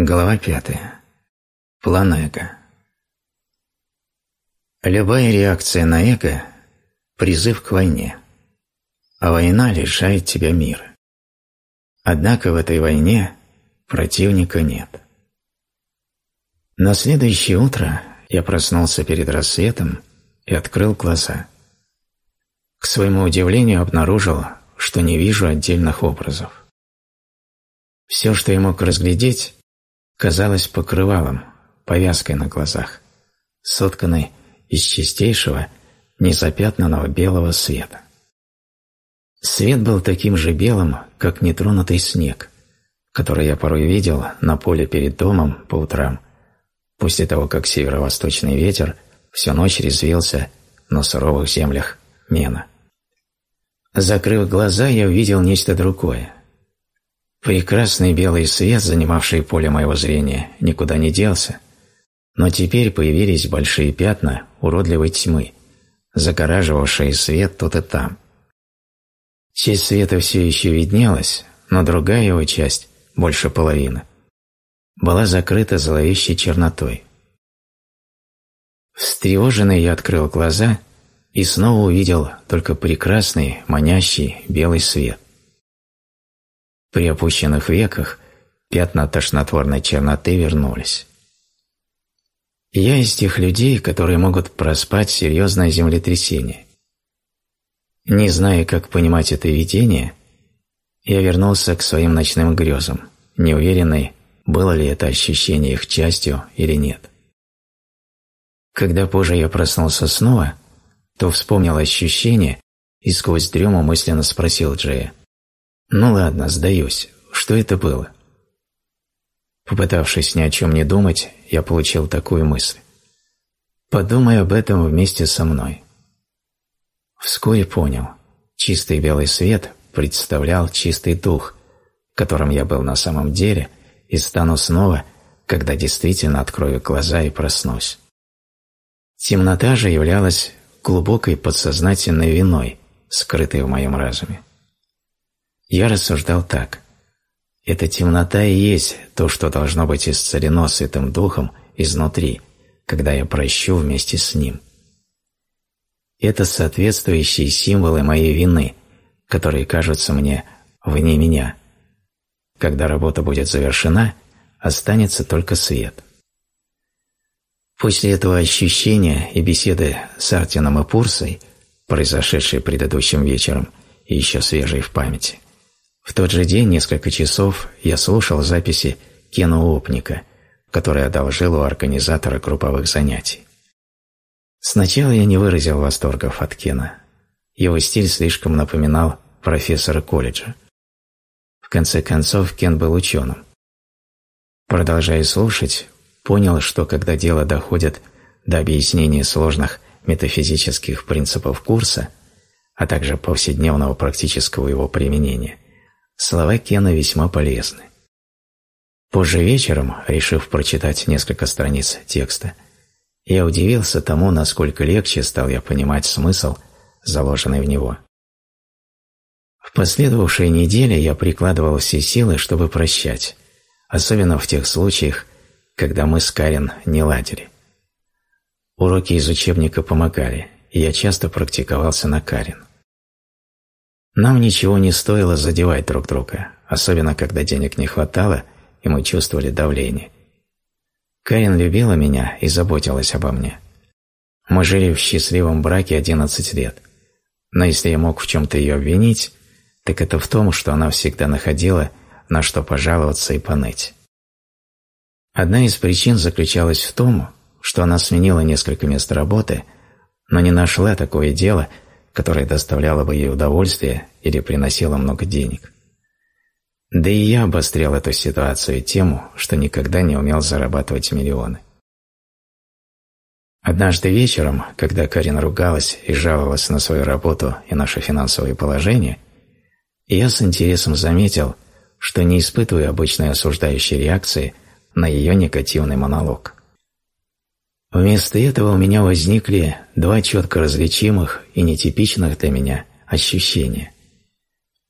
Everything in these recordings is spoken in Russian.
Глава пятая. План эго. Любая реакция на эго – призыв к войне, а война лишает тебя мира. Однако в этой войне противника нет. На следующее утро я проснулся перед рассветом и открыл глаза. К своему удивлению обнаружил, что не вижу отдельных образов. Все, что я мог разглядеть, казалось покрывалом, повязкой на глазах, сотканной из чистейшего, незапятнанного белого света. Свет был таким же белым, как нетронутый снег, который я порой видел на поле перед домом по утрам, после того, как северо-восточный ветер всю ночь резвился на суровых землях Мена. Закрыв глаза, я увидел нечто другое. Прекрасный белый свет, занимавший поле моего зрения, никуда не делся, но теперь появились большие пятна уродливой тьмы, загораживавшие свет тут и там. Часть света все еще виднелась, но другая его часть, больше половины, была закрыта зловещей чернотой. Встревоженный я открыл глаза и снова увидел только прекрасный, манящий белый свет. При опущенных веках пятна тошнотворной черноты вернулись. Я из тех людей, которые могут проспать серьезное землетрясение. Не зная, как понимать это видение, я вернулся к своим ночным грезам, неуверенный, было ли это ощущение их частью или нет. Когда позже я проснулся снова, то вспомнил ощущение и сквозь дрему мысленно спросил Джея, ну ладно, сдаюсь. Что это было? Попытавшись ни о чем не думать, я получил такую мысль. Подумай об этом вместе со мной. Вскоре понял. Чистый белый свет представлял чистый дух, которым я был на самом деле, и стану снова, когда действительно открою глаза и проснусь. Темнота же являлась глубокой подсознательной виной, скрытой в моем разуме. Я рассуждал так. Эта темнота и есть то, что должно быть исцелено Святым Духом изнутри, когда я прощу вместе с Ним. Это соответствующие символы моей вины, которые кажутся мне вне меня. Когда работа будет завершена, останется только свет. После этого ощущения и беседы с Артином и Пурсой, произошедшей предыдущим вечером и еще свежей в памяти, в тот же день несколько часов я слушал записи Кена Опника, который одолжил у организатора групповых занятий. Сначала я не выразил восторгов от Кена. Его стиль слишком напоминал профессора колледжа. В конце концов, Кен был ученым. Продолжая слушать, понял, что когда дело доходит до объяснения сложных метафизических принципов курса, а также повседневного практического его применения – Слова Кена весьма полезны. Позже вечером, решив прочитать несколько страниц текста, я удивился тому, насколько легче стал я понимать смысл, заложенный в него. В последовавшие недели я прикладывал все силы, чтобы прощать, особенно в тех случаях, когда мы с Карен не ладили. Уроки из учебника помогали, и я часто практиковался на Карен. Нам ничего не стоило задевать друг друга, особенно когда денег не хватало, и мы чувствовали давление. Карин любила меня и заботилась обо мне. Мы жили в счастливом браке 11 лет. Но если я мог в чем-то ее обвинить, так это в том, что она всегда находила, на что пожаловаться и поныть. Одна из причин заключалась в том, что она сменила несколько мест работы, но не нашла такое дело – которое доставляло бы ей удовольствие или приносило много денег. Да и я обострял эту ситуацию тему, что никогда не умел зарабатывать миллионы. Однажды вечером, когда Карин ругалась и жаловалась на свою работу и наше финансовое положение, я с интересом заметил, что не испытываю обычной осуждающей реакции на ее негативный монолог. Вместо этого у меня возникли два четко различимых и нетипичных для меня ощущения.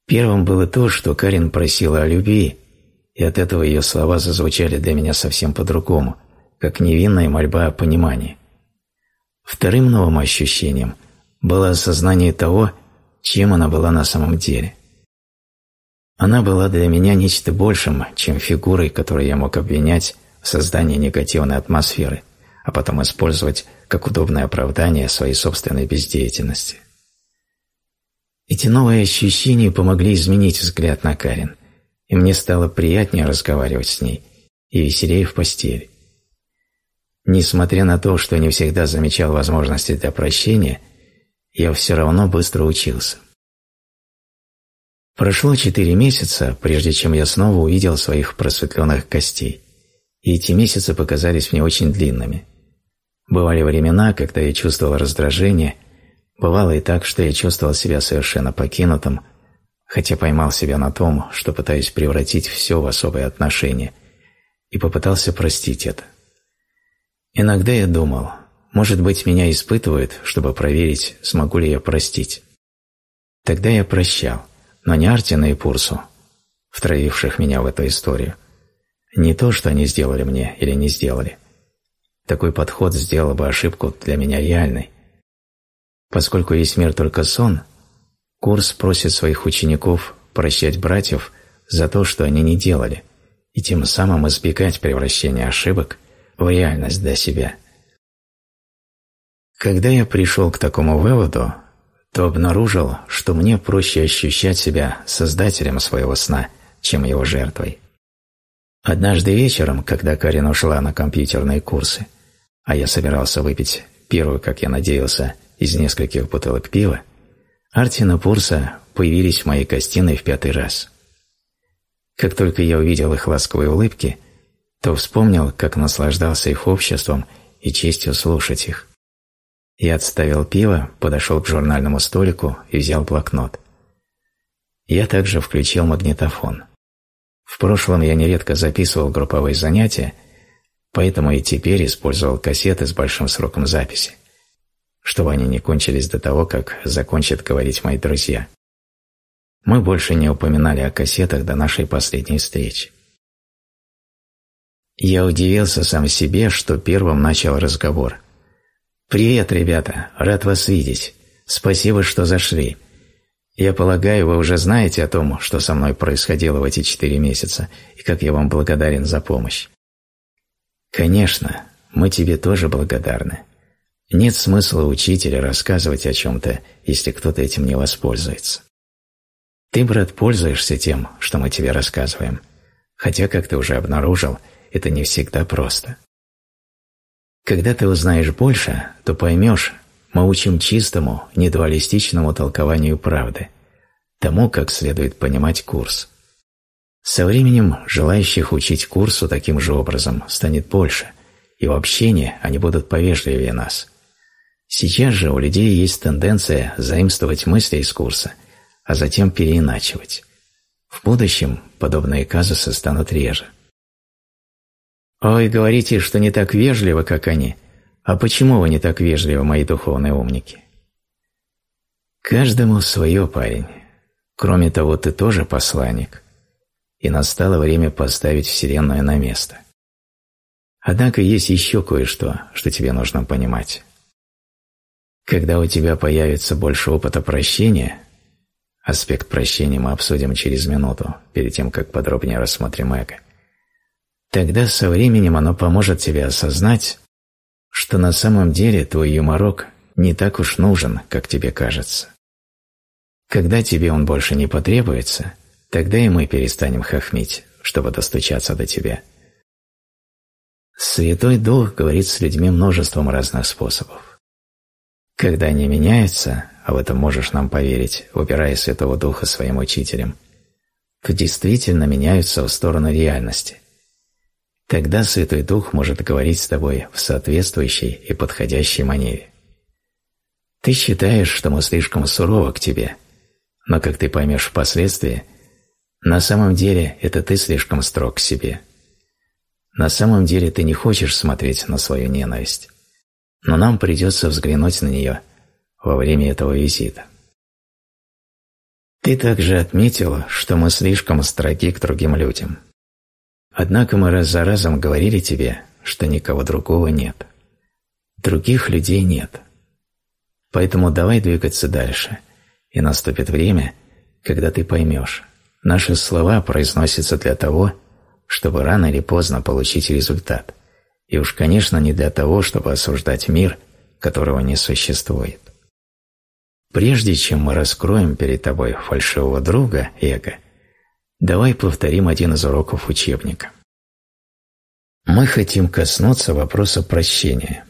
Первым было то, что Карин просила о любви, и от этого ее слова зазвучали для меня совсем по-другому, как невинная мольба о понимании. Вторым новым ощущением было осознание того, чем она была на самом деле. Она была для меня нечто большим, чем фигурой, которую я мог обвинять в создании негативной атмосферы, а потом использовать как удобное оправдание своей собственной бездеятельности. Эти новые ощущения помогли изменить взгляд на Карин, и мне стало приятнее разговаривать с ней и веселее в постели. Несмотря на то, что не всегда замечал возможности для прощения, я все равно быстро учился. Прошло четыре месяца, прежде чем я снова увидел своих просветленных костей, и эти месяцы показались мне очень длинными. Бывали времена, когда я чувствовал раздражение, бывало и так, что я чувствовал себя совершенно покинутым, хотя поймал себя на том, что пытаюсь превратить все в особые отношения, и попытался простить это. Иногда я думал, может быть, меня испытывают, чтобы проверить, смогу ли я простить. Тогда я прощал, но не Артина и Пурсу, втравивших меня в эту историю. Не то, что они сделали мне или не сделали. Такой подход сделал бы ошибку для меня реальной. Поскольку весь мир только сон – Курс просит своих учеников прощать братьев за то, что они не делали, и тем самым избегать превращения ошибок в реальность для себя. Когда я пришел к такому выводу, то обнаружил, что мне проще ощущать себя создателем своего сна, чем его жертвой. Однажды вечером, когда Карин ушла на компьютерные курсы, а я собирался выпить первую, как я надеялся, из нескольких бутылок пива, Артин и Пурса появились в моей гостиной в пятый раз. Как только я увидел их ласковые улыбки, то вспомнил, как наслаждался их обществом и честью слушать их. Я отставил пиво, подошел к журнальному столику и взял блокнот. Я также включил магнитофон. В прошлом я нередко записывал групповые занятия, поэтому и теперь использовал кассеты с большим сроком записи чтобы они не кончились до того, как закончат говорить мои друзья. Мы больше не упоминали о кассетах до нашей последней встречи. Я удивился сам себе, что первым начал разговор. «Привет, ребята! Рад вас видеть! Спасибо, что зашли. Я полагаю, вы уже знаете о том, что со мной происходило в эти четыре месяца, и как я вам благодарен за помощь. Конечно, мы тебе тоже благодарны. Нет смысла учить или рассказывать о чем-то, если кто-то этим не воспользуется. Ты, брат, пользуешься тем, что мы тебе рассказываем, хотя, как ты уже обнаружил, это не всегда просто. Когда ты узнаешь больше, то поймешь, мы учим чистому, недуалистичному толкованию правды, тому, как следует понимать курс. Со временем желающих учить курсу таким же образом станет больше, и в общении они будут повежливее нас – Сейчас же у людей есть тенденция заимствовать мысли из курса, а затем переиначивать. В будущем подобные казусы станут реже. «Ой, говорите, что не так вежливо, как они. А почему вы не так вежливы, мои духовные умники?» «Каждому свое, парень. Кроме того, ты тоже посланник. И настало время поставить Вселенную на место. Однако есть еще кое-что, что тебе нужно понимать. Когда у тебя появится больше опыта прощения, аспект прощения мы обсудим через минуту, перед тем, как подробнее рассмотрим эго, тогда со временем оно поможет тебе осознать, что на самом деле твой юморок не так уж нужен, как тебе кажется. Когда тебе он больше не потребуется, тогда и мы перестанем хохмить, чтобы достучаться до тебя. Святой Дух говорит с людьми множеством разных способов. Когда они меняются, а в этом можешь нам поверить, выбирая Святого Духа своим учителем, то действительно меняются в сторону реальности. Тогда Святой Дух может говорить с тобой в соответствующей и подходящей манере. Ты считаешь, что мы слишком суровы к тебе, но, как ты поймешь впоследствии, на самом деле это ты слишком строг к себе. На самом деле ты не хочешь смотреть на свою ненависть но нам придется взглянуть на нее во время этого визита. Ты также отметила, что мы слишком строги к другим людям. Однако мы раз за разом говорили тебе, что никого другого нет. Других людей нет. Поэтому давай двигаться дальше, и наступит время, когда ты поймешь, наши слова произносятся для того, чтобы рано или поздно получить результат, и уж, конечно, не для того, чтобы осуждать мир, которого не существует. Прежде чем мы раскроем перед тобой фальшивого друга, эго, давай повторим один из уроков учебника. Мы хотим коснуться вопроса прощения,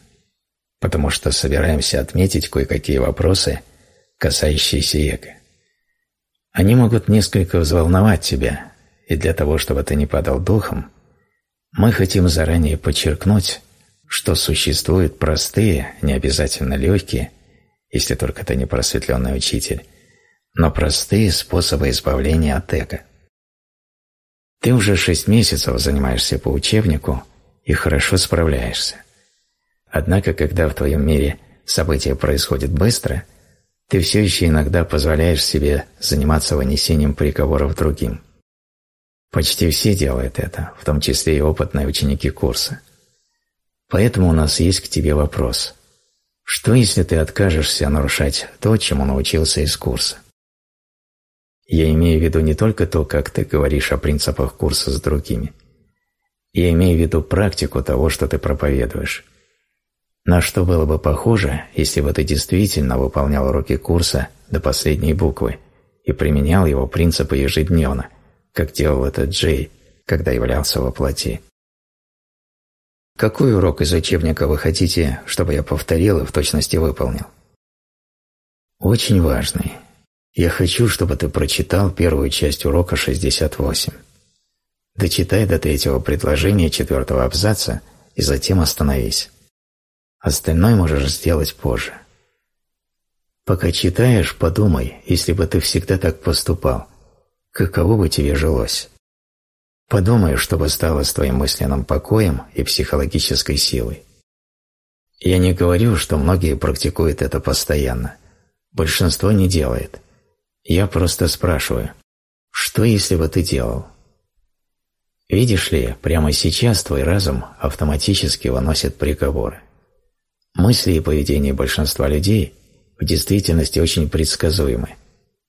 потому что собираемся отметить кое-какие вопросы, касающиеся эго. Они могут несколько взволновать тебя, и для того, чтобы ты не падал духом, мы хотим заранее подчеркнуть, что существуют простые, не обязательно легкие, если только ты не просветленный учитель, но простые способы избавления от эго. Ты уже шесть месяцев занимаешься по учебнику и хорошо справляешься. Однако, когда в твоем мире события происходят быстро, ты все еще иногда позволяешь себе заниматься вынесением приговоров другим. Почти все делают это, в том числе и опытные ученики курса. Поэтому у нас есть к тебе вопрос. Что, если ты откажешься нарушать то, чему научился из курса? Я имею в виду не только то, как ты говоришь о принципах курса с другими. Я имею в виду практику того, что ты проповедуешь. На что было бы похоже, если бы ты действительно выполнял уроки курса до последней буквы и применял его принципы ежедневно, как делал это Джей, когда являлся во плоти. Какой урок из учебника вы хотите, чтобы я повторил и в точности выполнил? Очень важный. Я хочу, чтобы ты прочитал первую часть урока 68. Дочитай до третьего предложения четвертого абзаца и затем остановись. Остальное можешь сделать позже. Пока читаешь, подумай, если бы ты всегда так поступал, каково бы тебе жилось. Подумай, что бы стало с твоим мысленным покоем и психологической силой. Я не говорю, что многие практикуют это постоянно. Большинство не делает. Я просто спрашиваю, что если бы ты делал? Видишь ли, прямо сейчас твой разум автоматически выносит приговоры. Мысли и поведение большинства людей в действительности очень предсказуемы,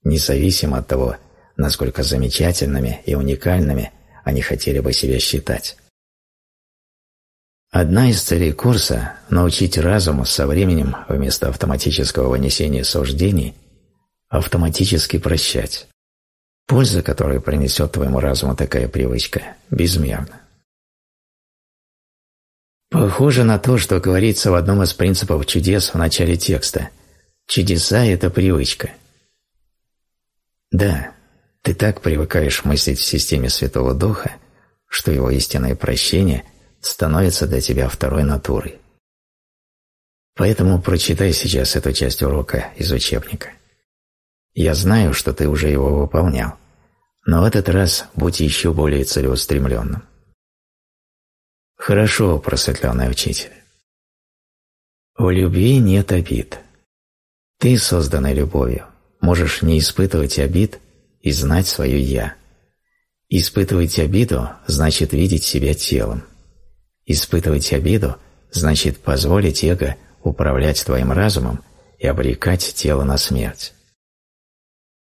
независимо от того, насколько замечательными и уникальными они хотели бы себя считать. Одна из целей курса – научить разуму со временем вместо автоматического вынесения суждений автоматически прощать. Польза, которую принесет твоему разуму такая привычка, безмерна. Похоже на то, что говорится в одном из принципов чудес в начале текста. Чудеса – это привычка. Да, ты так привыкаешь мыслить в системе Святого Духа, что его истинное прощение становится для тебя второй натурой. Поэтому прочитай сейчас эту часть урока из учебника. Я знаю, что ты уже его выполнял, но в этот раз будь еще более целеустремленным. Хорошо, просветленный учитель. В любви нет обид. Ты, созданный любовью, можешь не испытывать обид и знать свое «я». Испытывать обиду значит видеть себя телом. Испытывать обиду значит позволить эго управлять твоим разумом и обрекать тело на смерть.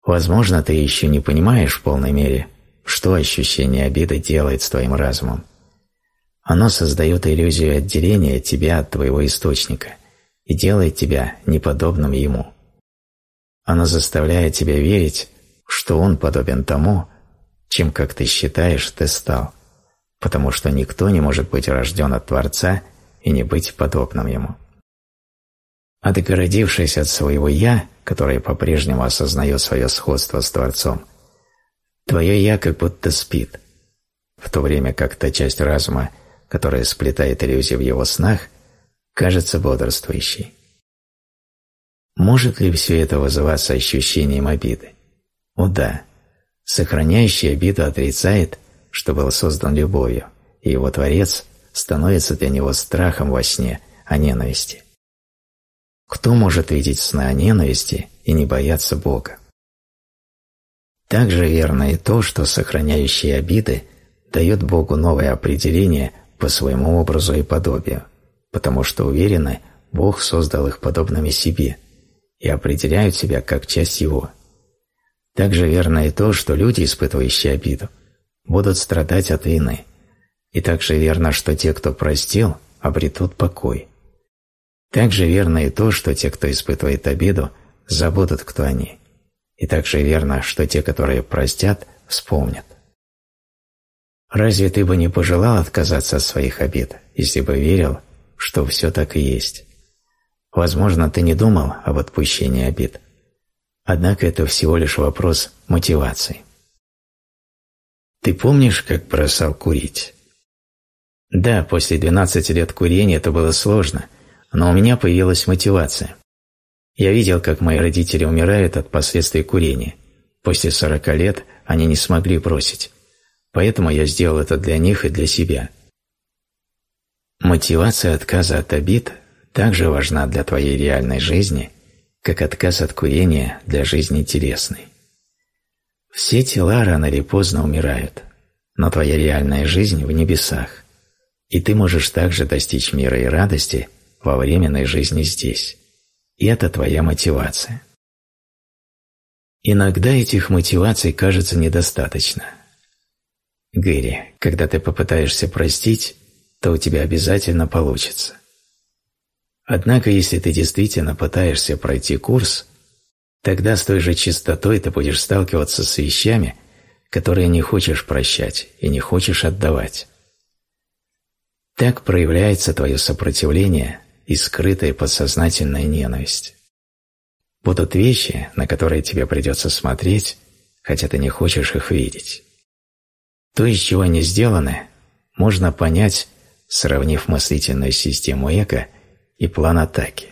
Возможно, ты еще не понимаешь в полной мере, что ощущение обиды делает с твоим разумом. Оно создает иллюзию отделения тебя от твоего источника и делает тебя неподобным ему. Оно заставляет тебя верить, что он подобен тому, чем, как ты считаешь, ты стал, потому что никто не может быть рожден от Творца и не быть подобным ему. Отгородившись от своего «я», которое по-прежнему осознает свое сходство с Творцом, твое «я» как будто спит, в то время как та часть разума, которая сплетает иллюзии в его снах, кажется бодрствующей. Может ли все это вызываться ощущением обиды? О да, сохраняющий обиду отрицает, что был создан любовью, и его Творец становится для него страхом во сне о ненависти. Кто может видеть сны о ненависти и не бояться Бога? Также верно и то, что сохраняющий обиды дает Богу новое определение по своему образу и подобию, потому что уверены, Бог создал их подобными себе и определяют себя как часть Его. Также верно и то, что люди, испытывающие обиду, будут страдать от вины. И также верно, что те, кто простил, обретут покой. Также верно и то, что те, кто испытывает обиду, забудут, кто они. И также верно, что те, которые простят, вспомнят. Разве ты бы не пожелал отказаться от своих обид, если бы верил, что все так и есть? Возможно, ты не думал об отпущении обид. Однако это всего лишь вопрос мотивации. Ты помнишь, как бросал курить? Да, после 12 лет курения это было сложно, но у меня появилась мотивация. Я видел, как мои родители умирают от последствий курения. После 40 лет они не смогли бросить. Поэтому я сделал это для них и для себя. Мотивация отказа от обид также важна для твоей реальной жизни, как отказ от курения для жизни телесной. Все тела рано или поздно умирают, но твоя реальная жизнь в небесах, и ты можешь также достичь мира и радости во временной жизни здесь. И это твоя мотивация. Иногда этих мотиваций кажется недостаточно – Гэри, когда ты попытаешься простить, то у тебя обязательно получится. Однако, если ты действительно пытаешься пройти курс, тогда с той же чистотой ты будешь сталкиваться с вещами, которые не хочешь прощать и не хочешь отдавать. Так проявляется твое сопротивление и скрытая подсознательная ненависть. Будут вещи, на которые тебе придется смотреть, хотя ты не хочешь их видеть. То, из чего они сделаны, можно понять, сравнив мыслительную систему эго и план атаки.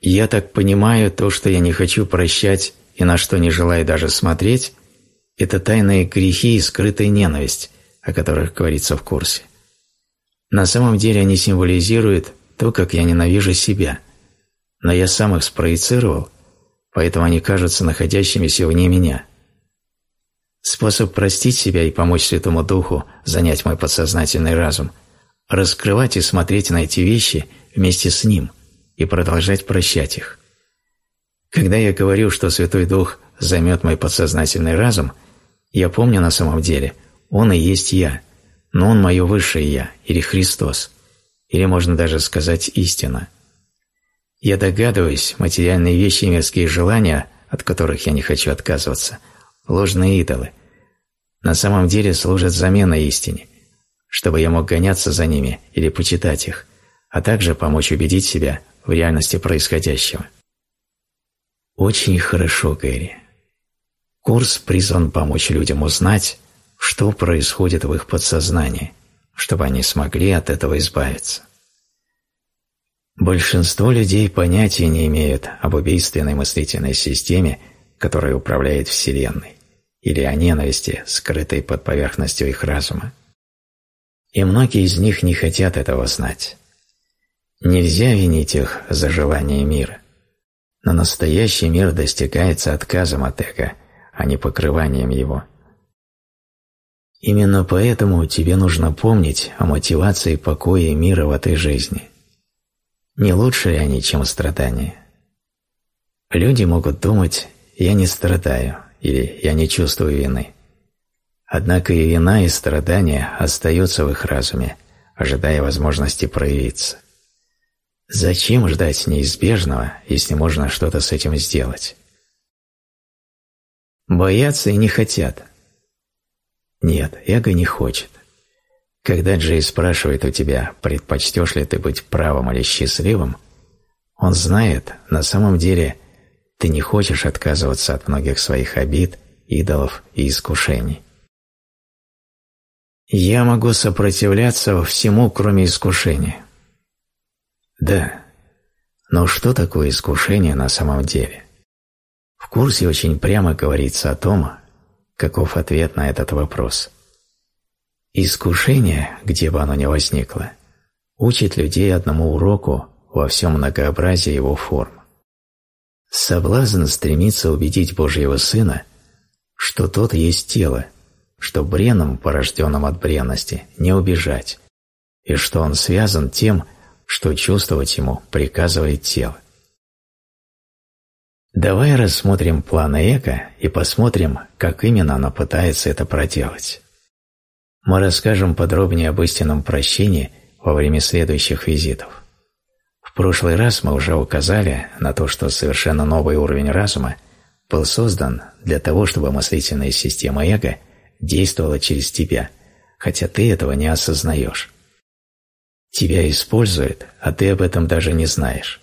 Я так понимаю, то, что я не хочу прощать и на что не желаю даже смотреть, это тайные грехи и скрытая ненависть, о которых говорится в курсе. На самом деле они символизируют то, как я ненавижу себя, но я сам их спроецировал, поэтому они кажутся находящимися вне меня – Способ простить себя и помочь Святому Духу занять мой подсознательный разум – раскрывать и смотреть на эти вещи вместе с Ним и продолжать прощать их. Когда я говорю, что Святой Дух займет мой подсознательный разум, я помню на самом деле, Он и есть Я, но Он мое высшее Я, или Христос, или можно даже сказать истина. Я догадываюсь, материальные вещи и мирские желания, от которых я не хочу отказываться – ложные идолы, на самом деле служат заменой истине, чтобы я мог гоняться за ними или почитать их, а также помочь убедить себя в реальности происходящего. Очень хорошо, Гэри. Курс призван помочь людям узнать, что происходит в их подсознании, чтобы они смогли от этого избавиться. Большинство людей понятия не имеют об убийственной мыслительной системе, которая управляет Вселенной или о ненависти, скрытой под поверхностью их разума. И многие из них не хотят этого знать. Нельзя винить их за желание мира. Но настоящий мир достигается отказом от эго, а не покрыванием его. Именно поэтому тебе нужно помнить о мотивации покоя и мира в этой жизни. Не лучше ли они, чем страдания? Люди могут думать «я не страдаю», или «я не чувствую вины». Однако и вина, и страдания остаются в их разуме, ожидая возможности проявиться. Зачем ждать неизбежного, если можно что-то с этим сделать? Боятся и не хотят. Нет, эго не хочет. Когда Джей спрашивает у тебя, предпочтешь ли ты быть правым или счастливым, он знает, на самом деле – ты не хочешь отказываться от многих своих обид, идолов и искушений. Я могу сопротивляться всему, кроме искушения. Да, но что такое искушение на самом деле? В курсе очень прямо говорится о том, каков ответ на этот вопрос. Искушение, где бы оно ни возникло, учит людей одному уроку во всем многообразии его форм. Соблазн стремится убедить Божьего Сына, что тот есть тело, что бреном, порожденным от бренности, не убежать, и что он связан тем, что чувствовать ему приказывает тело. Давай рассмотрим планы эго и посмотрим, как именно оно пытается это проделать. Мы расскажем подробнее об истинном прощении во время следующих визитов. Прошлый раз мы уже указали на то, что совершенно новый уровень разума был создан для того, чтобы мыслительная система эго действовала через тебя, хотя ты этого не осознаешь. Тебя используют, а ты об этом даже не знаешь.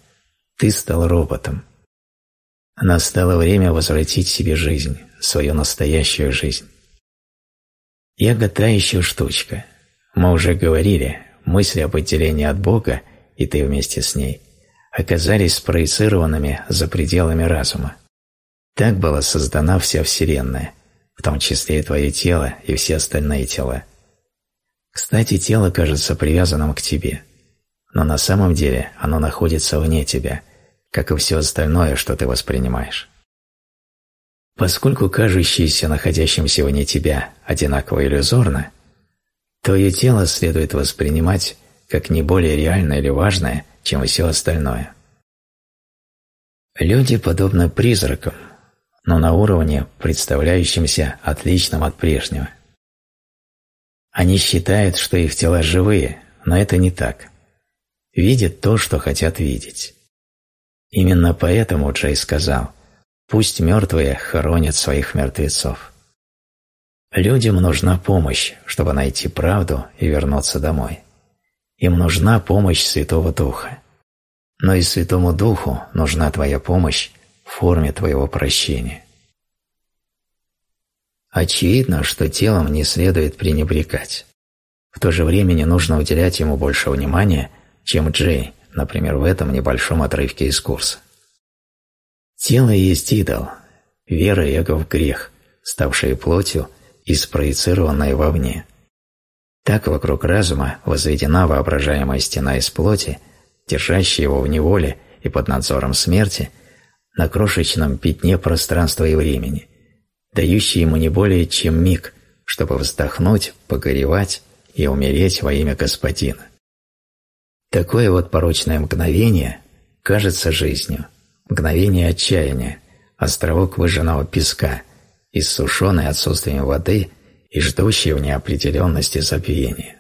Ты стал роботом. Настало время возвратить себе жизнь, свою настоящую жизнь. Эго – та еще штучка. Мы уже говорили, мысли об отделении от Бога, и ты вместе с ней, оказались спроецированными за пределами разума. Так была создана вся Вселенная, в том числе и твое тело и все остальные тела. Кстати, тело кажется привязанным к тебе, но на самом деле оно находится вне тебя, как и все остальное, что ты воспринимаешь. Поскольку кажущееся находящимся вне тебя одинаково иллюзорно, твое тело следует воспринимать как не более реальное или важное, чем все остальное. Люди подобны призракам, но на уровне, представляющемся отличным от прежнего. Они считают, что их тела живые, но это не так. Видят то, что хотят видеть. Именно поэтому Джей сказал – Пусть мертвые хоронят своих мертвецов. Людям нужна помощь, чтобы найти правду и вернуться домой. Им нужна помощь Святого Духа. Но и Святому Духу нужна твоя помощь в форме твоего прощения. Очевидно, что телом не следует пренебрегать. В то же время не нужно уделять ему больше внимания, чем Джей, например, в этом небольшом отрывке из курса. Тело есть идол, вера и эго в грех, ставшие плотью и спроецированные вовне. Так вокруг разума возведена воображаемая стена из плоти, держащая его в неволе и под надзором смерти на крошечном пятне пространства и времени, дающий ему не более чем миг, чтобы вздохнуть, погоревать и умереть во имя Господина. Такое вот порочное мгновение кажется жизнью – мгновение отчаяния, островок выжженного песка, иссушенный отсутствием воды и ждущий в неопределенности забвения.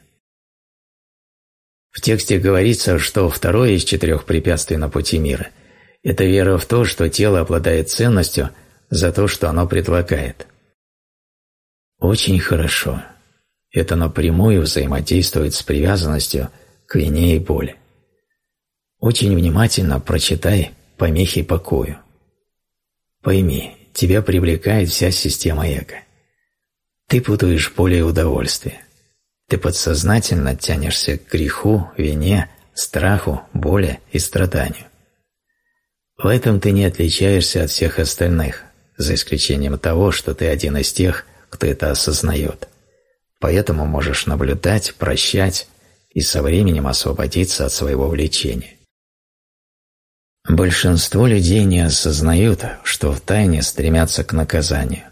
В тексте говорится, что второе из четырех препятствий на пути мира – это вера в то, что тело обладает ценностью за то, что оно предлагает. Очень хорошо. Это напрямую взаимодействует с привязанностью к вине и боли. Очень внимательно прочитай помехи покою. Пойми, тебя привлекает вся система эго. Ты путаешь поле удовольствия. Ты подсознательно тянешься к греху, вине, страху, боли и страданию. В этом ты не отличаешься от всех остальных, за исключением того, что ты один из тех, кто это осознает. Поэтому можешь наблюдать, прощать и со временем освободиться от своего влечения. Большинство людей не осознают, что в тайне стремятся к наказанию.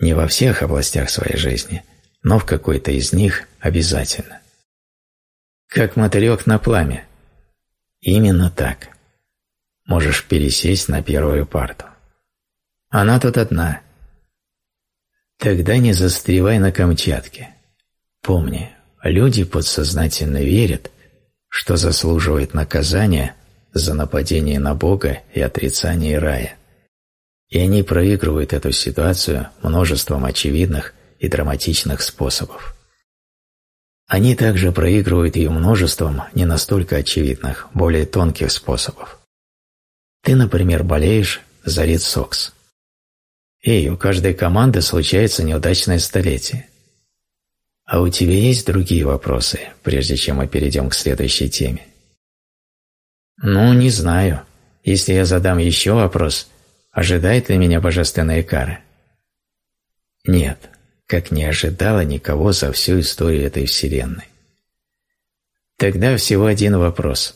Не во всех областях своей жизни, но в какой-то из них обязательно. Как мотылек на пламя. Именно так. Можешь пересесть на первую парту. Она тут одна. Тогда не застревай на Камчатке. Помни, люди подсознательно верят, что заслуживает наказания – за нападение на Бога и отрицание рая. И они проигрывают эту ситуацию множеством очевидных и драматичных способов. Они также проигрывают ее множеством не настолько очевидных, более тонких способов. Ты, например, болеешь за Ред Сокс. Эй, у каждой команды случается неудачное столетие. А у тебя есть другие вопросы, прежде чем мы перейдем к следующей теме? Ну, не знаю. Если я задам еще вопрос, ожидает ли меня божественная кара? Нет, как не ожидала никого за всю историю этой вселенной. Тогда всего один вопрос.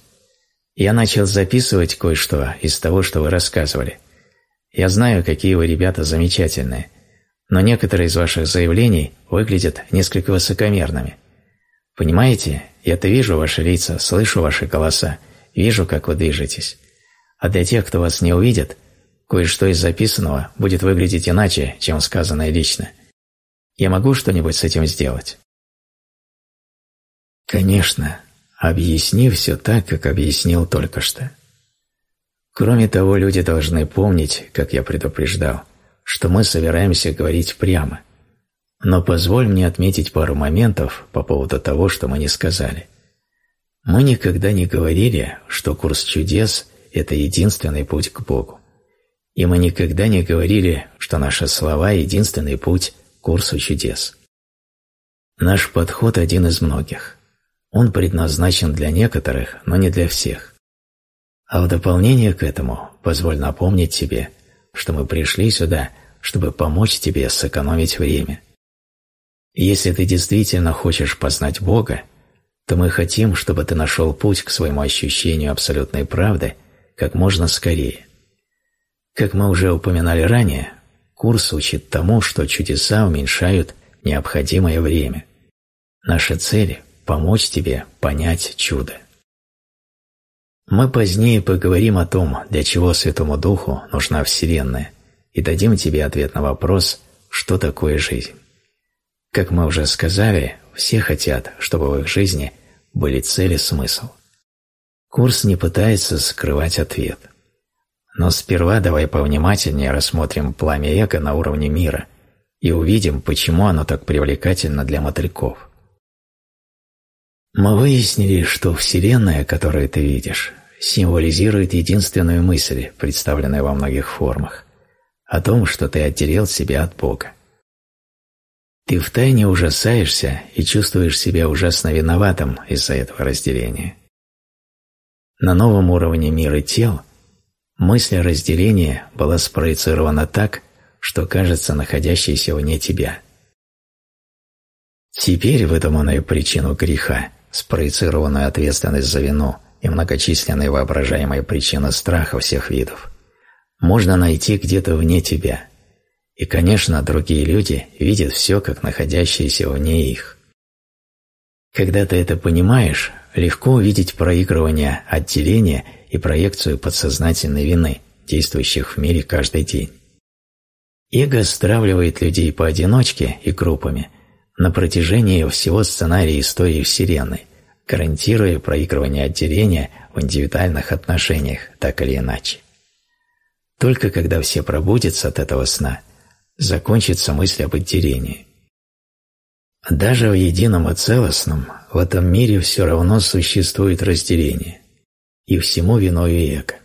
Я начал записывать кое-что из того, что вы рассказывали. Я знаю, какие вы ребята замечательные, Но некоторые из ваших заявлений выглядят несколько высокомерными. Понимаете, я-то вижу ваши лица, слышу ваши голоса, вижу, как вы движетесь. А для тех, кто вас не увидит, кое-что из записанного будет выглядеть иначе, чем сказанное лично. Я могу что-нибудь с этим сделать? Конечно, объясни все так, как объяснил только что. Кроме того, люди должны помнить, как я предупреждал, что мы собираемся говорить прямо. Но позволь мне отметить пару моментов по поводу того, что мы не сказали. Мы никогда не говорили, что курс чудес – это единственный путь к Богу. И мы никогда не говорили, что наши слова – единственный путь к курсу чудес. Наш подход один из многих. Он предназначен для некоторых, но не для всех. А в дополнение к этому позволь напомнить тебе, что мы пришли сюда, чтобы помочь тебе сэкономить время. Если ты действительно хочешь познать Бога, то мы хотим, чтобы ты нашел путь к своему ощущению абсолютной правды как можно скорее. Как мы уже упоминали ранее, курс учит тому, что чудеса уменьшают необходимое время. Наша цель – помочь тебе понять чудо. Мы позднее поговорим о том, для чего Святому Духу нужна Вселенная, и дадим тебе ответ на вопрос, что такое жизнь. Как мы уже сказали, все хотят, чтобы в их жизни были цели и смысл. Курс не пытается скрывать ответ. Но сперва давай повнимательнее рассмотрим пламя эго на уровне мира и увидим, почему оно так привлекательно для мотыльков. Мы выяснили, что Вселенная, которую ты видишь, символизирует единственную мысль, представленную во многих формах, о том, что ты отделил себя от Бога. Ты втайне ужасаешься и чувствуешь себя ужасно виноватым из-за этого разделения. На новом уровне мира тел мысль о разделении была спроецирована так, что кажется находящейся вне тебя. Теперь выдуманную причину греха спроецированную ответственность за вину и многочисленные воображаемые причины страха всех видов, можно найти где-то вне тебя. И, конечно, другие люди видят все, как находящееся вне их. Когда ты это понимаешь, легко увидеть проигрывание отделения и проекцию подсознательной вины, действующих в мире каждый день. Эго стравливает людей поодиночке и группами на протяжении всего сценария истории Вселенной, гарантируя проигрывание отделения в индивидуальных отношениях так или иначе. Только когда все пробудятся от этого сна, закончится мысль об отделении. Даже в едином и целостном в этом мире все равно существует разделение, и всему виною эго.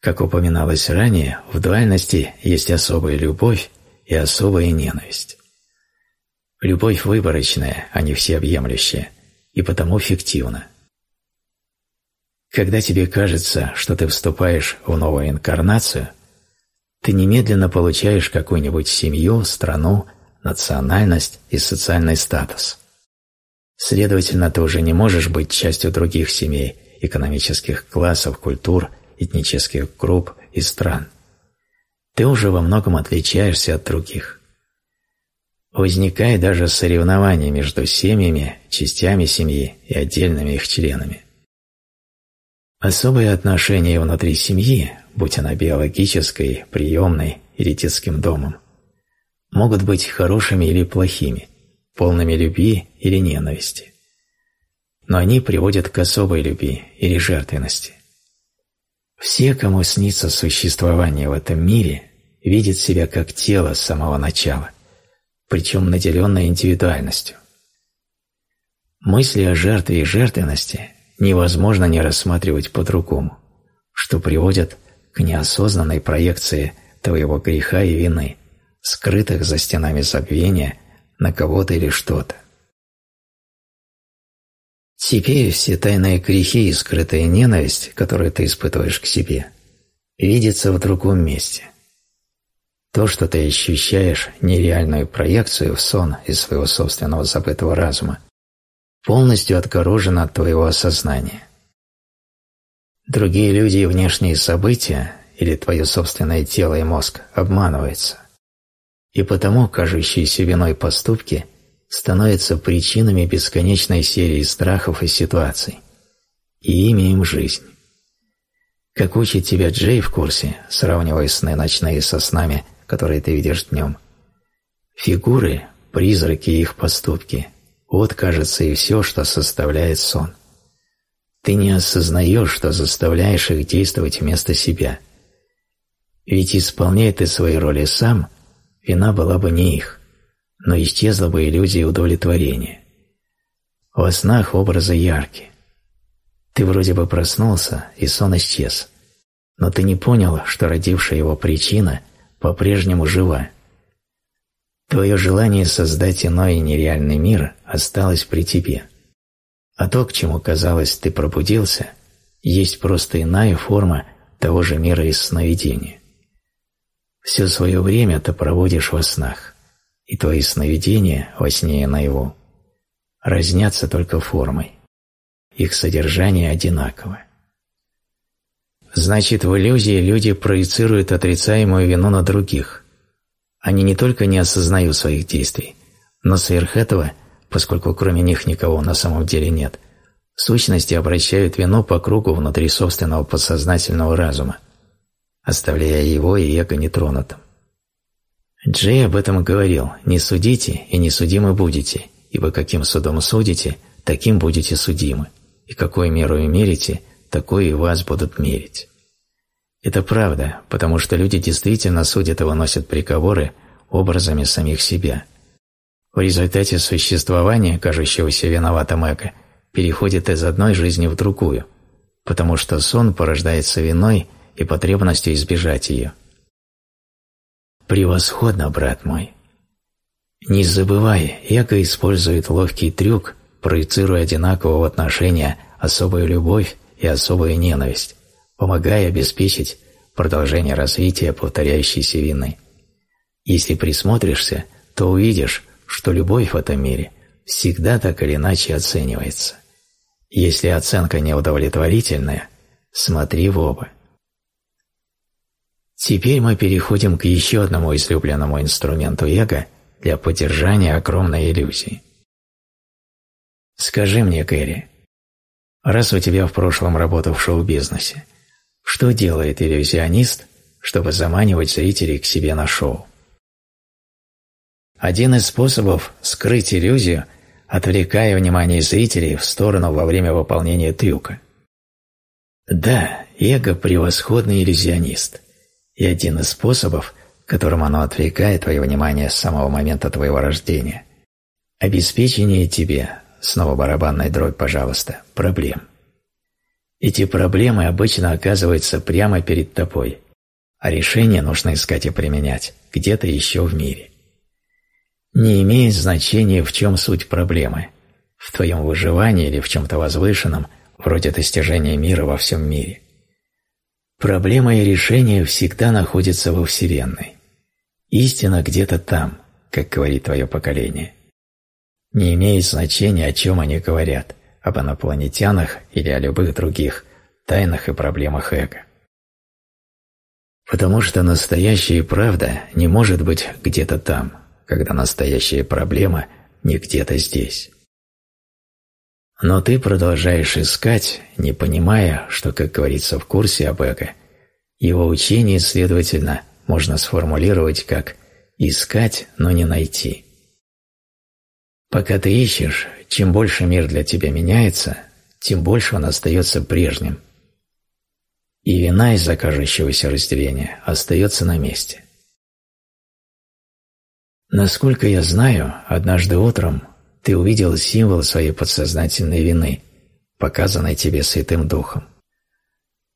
Как упоминалось ранее, в дуальности есть особая любовь и особая ненависть. Любовь выборочная, а не всеобъемлющая, и потому фиктивна. Когда тебе кажется, что ты вступаешь в новую инкарнацию, ты немедленно получаешь какую-нибудь семью, страну, национальность и социальный статус. Следовательно, ты уже не можешь быть частью других семей, экономических классов, культур, этнических групп и стран. Ты уже во многом отличаешься от других возникает даже соревнование между семьями, частями семьи и отдельными их членами. Особые отношения внутри семьи, будь она биологической, приемной или детским домом, могут быть хорошими или плохими, полными любви или ненависти. Но они приводят к особой любви или жертвенности. Все, кому снится существование в этом мире, видят себя как тело с самого начала причем наделенной индивидуальностью. Мысли о жертве и жертвенности невозможно не рассматривать по-другому, что приводит к неосознанной проекции твоего греха и вины, скрытых за стенами забвения на кого-то или что-то. Теперь все тайные грехи и скрытая ненависть, которую ты испытываешь к себе, видятся в другом месте – то, что ты ощущаешь нереальную проекцию в сон из своего собственного забытого разума, полностью отгорожено от твоего осознания. Другие люди и внешние события или твое собственное тело и мозг обманываются, и потому кажущиеся виной поступки становятся причинами бесконечной серии страхов и ситуаций, и ими им жизнь. Как учит тебя Джей в курсе, сравнивая сны ночные со снами, которые ты видишь днем, фигуры, призраки и их поступки – вот, кажется, и все, что составляет сон. Ты не осознаешь, что заставляешь их действовать вместо себя. Ведь исполняя ты свои роли сам, вина была бы не их, но исчезла бы иллюзия удовлетворения. Во снах образы яркие. Ты вроде бы проснулся, и сон исчез, но ты не понял, что родившая его причина по-прежнему жива. Твое желание создать иной нереальный мир осталось при тебе – а то, к чему, казалось, ты пробудился, есть просто иная форма того же мира из сновидения. Все свое время ты проводишь во снах, и твои сновидения, во сне и наяву, разнятся только формой. Их содержание одинаково. Значит, в иллюзии люди проецируют отрицаемую вину на других. Они не только не осознают своих действий, но сверх этого – поскольку кроме них никого на самом деле нет, сущности обращают вину по кругу внутри собственного подсознательного разума, оставляя его и эго нетронутым. Джей об этом говорил «Не судите, и не судимы будете, ибо каким судом судите, таким будете судимы, и какой мерою мерите, такой и вас будут мерить». Это правда, потому что люди действительно судят и выносят приговоры образами самих себя – в результате существования, кажущегося виноватым эго, переходит из одной жизни в другую, потому что сон порождается виной и потребностью избежать ее. Превосходно, брат мой. Не забывай, эго использует ловкий трюк, проецируя одинаково в отношения особую любовь и особую ненависть, помогая обеспечить продолжение развития повторяющейся вины. Если присмотришься, то увидишь, что любовь в этом мире всегда так или иначе оценивается. Если оценка неудовлетворительная, смотри в оба. Теперь мы переходим к еще одному излюбленному инструменту эго для поддержания огромной иллюзии. Скажи мне, Кэрри, раз у тебя в прошлом работа в шоу-бизнесе, что делает иллюзионист, чтобы заманивать зрителей к себе на шоу? Один из способов скрыть иллюзию, отвлекая внимание зрителей в сторону во время выполнения трюка. Да, эго – превосходный иллюзионист, и один из способов, которым оно отвлекает твое внимание с самого момента твоего рождения – обеспечение тебе, снова барабанная дробь, пожалуйста, проблем. Эти проблемы обычно оказываются прямо перед тобой, а решения нужно искать и применять где-то еще в мире не имеет значения, в чем суть проблемы – в твоем выживании или в чем-то возвышенном, вроде достижения мира во всем мире. Проблема и решение всегда находятся во Вселенной. Истина где-то там, как говорит твое поколение. Не имеет значения, о чем они говорят – об инопланетянах или о любых других тайнах и проблемах эго. Потому что настоящая правда не может быть где-то там – когда настоящая проблема не где-то здесь. Но ты продолжаешь искать, не понимая, что, как говорится в курсе об эго, его учение, следовательно, можно сформулировать как «искать, но не найти». Пока ты ищешь, чем больше мир для тебя меняется, тем больше он остается прежним. И вина из-за кажущегося разделения остается на месте. Насколько я знаю, однажды утром ты увидел символ своей подсознательной вины, показанной тебе Святым Духом.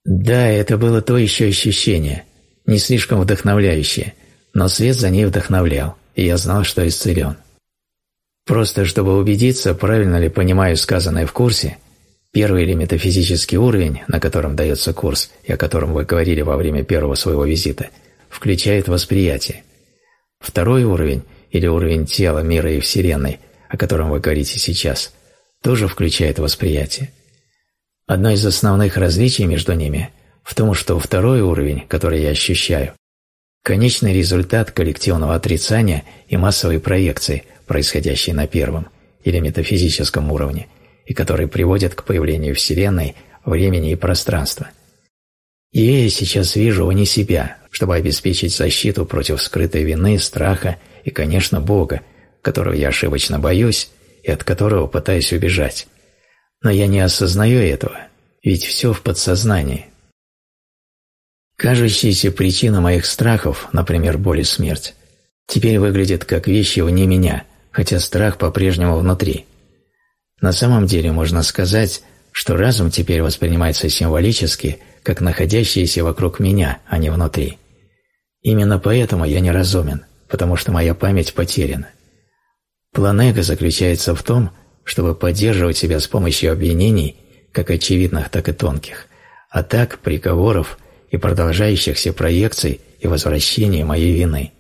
Да, это было то еще ощущение, не слишком вдохновляющее, но свет за ней вдохновлял, и я знал, что исцелен. Просто чтобы убедиться, правильно ли понимаю сказанное в курсе, первый или метафизический уровень, на котором дается курс, и о котором вы говорили во время первого своего визита, включает восприятие – Второй уровень, или уровень тела, мира и Вселенной, о котором вы говорите сейчас, тоже включает восприятие. Одно из основных различий между ними в том, что второй уровень, который я ощущаю, конечный результат коллективного отрицания и массовой проекции, происходящей на первом или метафизическом уровне, и который приводит к появлению Вселенной, времени и пространства. И я сейчас вижу вне себя, чтобы обеспечить защиту против скрытой вины, страха и, конечно, Бога, которого я ошибочно боюсь и от которого пытаюсь убежать. Но я не осознаю этого, ведь все в подсознании. Кажущаяся причина моих страхов, например, боль и смерть, теперь выглядит как вещи вне меня, хотя страх по-прежнему внутри. На самом деле можно сказать, что разум теперь воспринимается символически, как находящийся вокруг меня, а не внутри. Именно поэтому я неразумен, потому что моя память потеряна. План эго заключается в том, чтобы поддерживать себя с помощью обвинений, как очевидных, так и тонких, атак, приговоров и продолжающихся проекций и возвращения моей вины.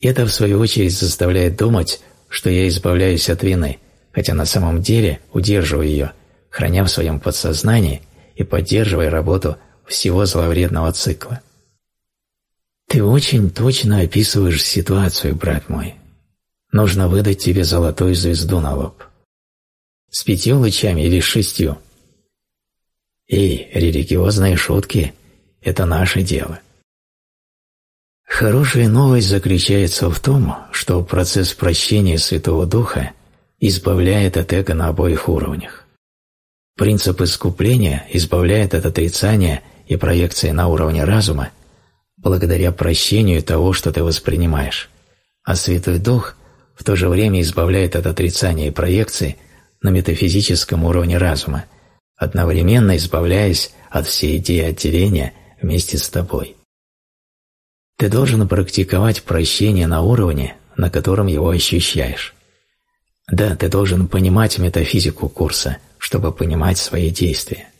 Это, в свою очередь, заставляет думать, что я избавляюсь от вины, хотя на самом деле удерживаю ее, храня в своем подсознании и поддерживая работу всего зловредного цикла. Ты очень точно описываешь ситуацию, брат мой. Нужно выдать тебе золотую звезду на лоб. С пятью лучами или с шестью? Эй, религиозные шутки – это наше дело. Хорошая новость заключается в том, что процесс прощения Святого Духа избавляет от эго на обоих уровнях. Принцип искупления избавляет от отрицания и проекции на уровне разума благодаря прощению того, что ты воспринимаешь, а Святой Дух в то же время избавляет от отрицания и проекции на метафизическом уровне разума, одновременно избавляясь от всей идеи отделения вместе с тобой. Ты должен практиковать прощение на уровне, на котором его ощущаешь. Да, ты должен понимать метафизику курса, чтобы понимать свои действия.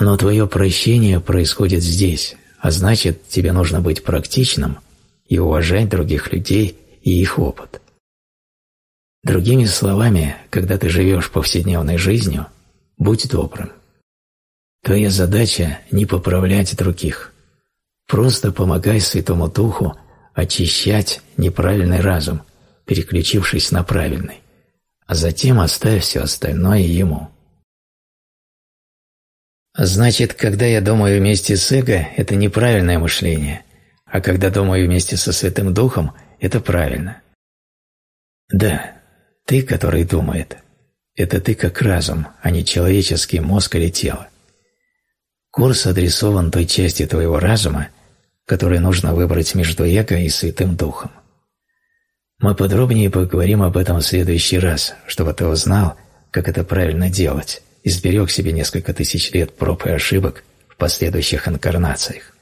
Но твое прощение происходит здесь, а значит, тебе нужно быть практичным и уважать других людей и их опыт. Другими словами, когда ты живешь повседневной жизнью, будь добрым. Твоя задача – не поправлять других. Просто помогай Святому Духу очищать неправильный разум, переключившись на правильный, а затем оставь все остальное Ему. Значит, когда я думаю вместе с эго, это неправильное мышление, а когда думаю вместе со Святым Духом, это правильно. Да, ты, который думает, это ты как разум, а не человеческий мозг или тело. Курс адресован той части твоего разума, которую нужно выбрать между эго и Святым Духом. Мы подробнее поговорим об этом в следующий раз, чтобы ты узнал, как это правильно делать, и сберег себе несколько тысяч лет проб и ошибок в последующих инкарнациях.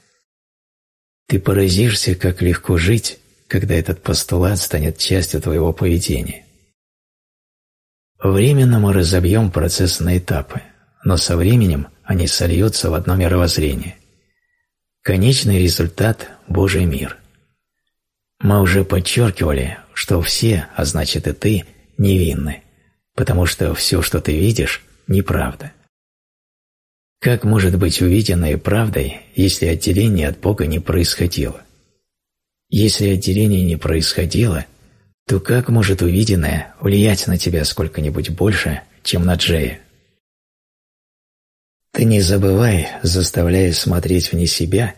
Ты поразишься, как легко жить, когда этот постулат станет частью твоего поведения. Временно мы разобьем процесс на этапы, но со временем они сольются в одно мировоззрение. Конечный результат – Божий мир. Мы уже подчеркивали, что все, а значит и ты, невинны, потому что все, что ты видишь, неправда. Как может быть увиденное правдой, если отделение от Бога не происходило? Если отделение не происходило – то как может увиденное влиять на тебя сколько-нибудь больше, чем на Джея? Ты не забывай, заставляя смотреть вне себя,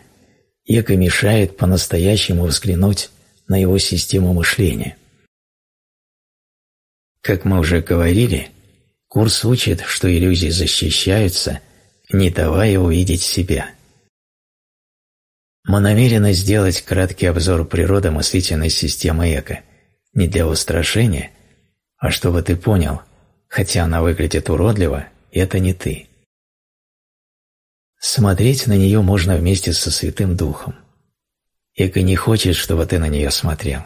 эго мешает по-настоящему взглянуть на его систему мышления. Как мы уже говорили, курс учит, что иллюзии защищаются, не давая увидеть себя. Мы намерены сделать краткий обзор природы мыслительной системы эго – не для устрашения, а чтобы ты понял, хотя она выглядит уродливо, это не ты. Смотреть на нее можно вместе со Святым Духом. Эго не хочет, чтобы ты на нее смотрел.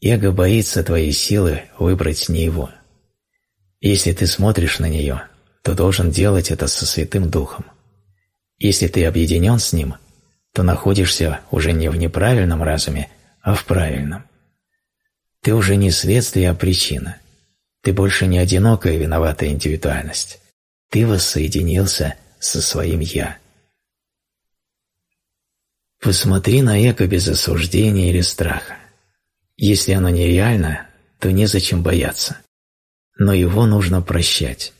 Эго боится твоей силы выбрать не его. Если ты смотришь на нее, то должен делать это со Святым Духом. Если ты объединен с Ним, то находишься уже не в неправильном разуме, а в правильном. Ты уже не следствие, а причина. Ты больше не одинокая виноватая индивидуальность. Ты воссоединился со своим «я». Посмотри на эго без осуждения или страха. Если оно нереально, то незачем бояться. Но его нужно прощать.